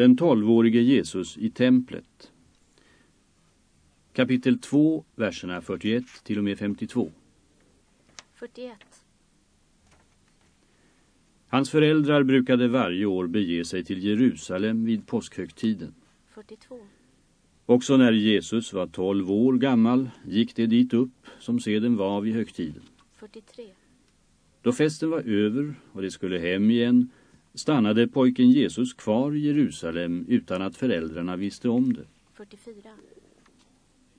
Den tolvårige Jesus i templet. Kapitel 2, verserna 41 till och med 52. 41. Hans föräldrar brukade varje år bege sig till Jerusalem vid påskhögtiden. 42. Också när Jesus var 12 år gammal gick det dit upp som seden var vid högtiden. 43. Då festen var över och det skulle hem igen stannade pojken Jesus kvar i Jerusalem utan att föräldrarna visste om det. 44.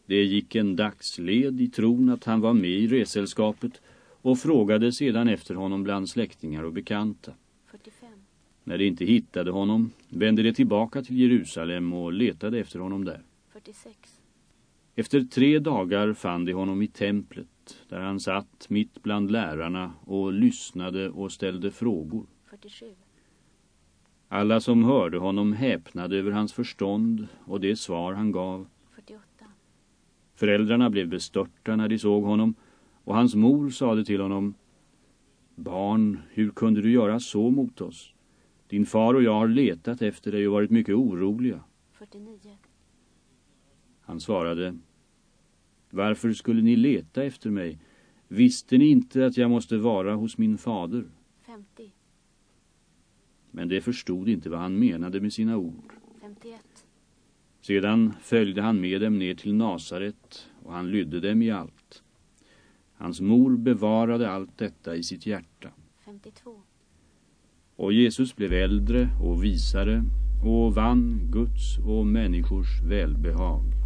Det gick en dagsled i tron att han var med i resällskapet och frågade sedan efter honom bland släktingar och bekanta. 45. När de inte hittade honom vände de tillbaka till Jerusalem och letade efter honom där. 46. Efter tre dagar fann de honom i templet där han satt mitt bland lärarna och lyssnade och ställde frågor. 47. Alla som hörde honom häpnade över hans förstånd och det svar han gav. 48. Föräldrarna blev bestörta när de såg honom och hans mor sade till honom Barn, hur kunde du göra så mot oss? Din far och jag har letat efter dig och varit mycket oroliga. 49. Han svarade Varför skulle ni leta efter mig? Visste ni inte att jag måste vara hos min fader? 50. Men det förstod inte vad han menade med sina ord. 51. Sedan följde han med dem ner till Nasaret och han lydde dem i allt. Hans mor bevarade allt detta i sitt hjärta. 52. Och Jesus blev äldre och visare och vann Guds och människors välbehag.